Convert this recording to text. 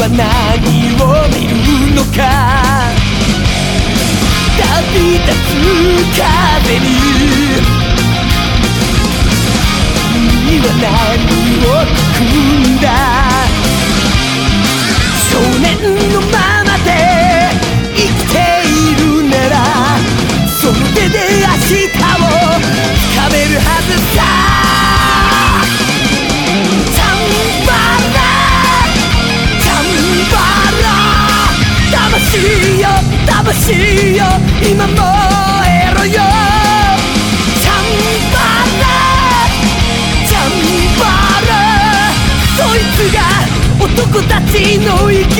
は何を見るのか。旅立つからラ魂よ魂よ今燃えろよ。チャンバラチャンバラそいつが男たちの生き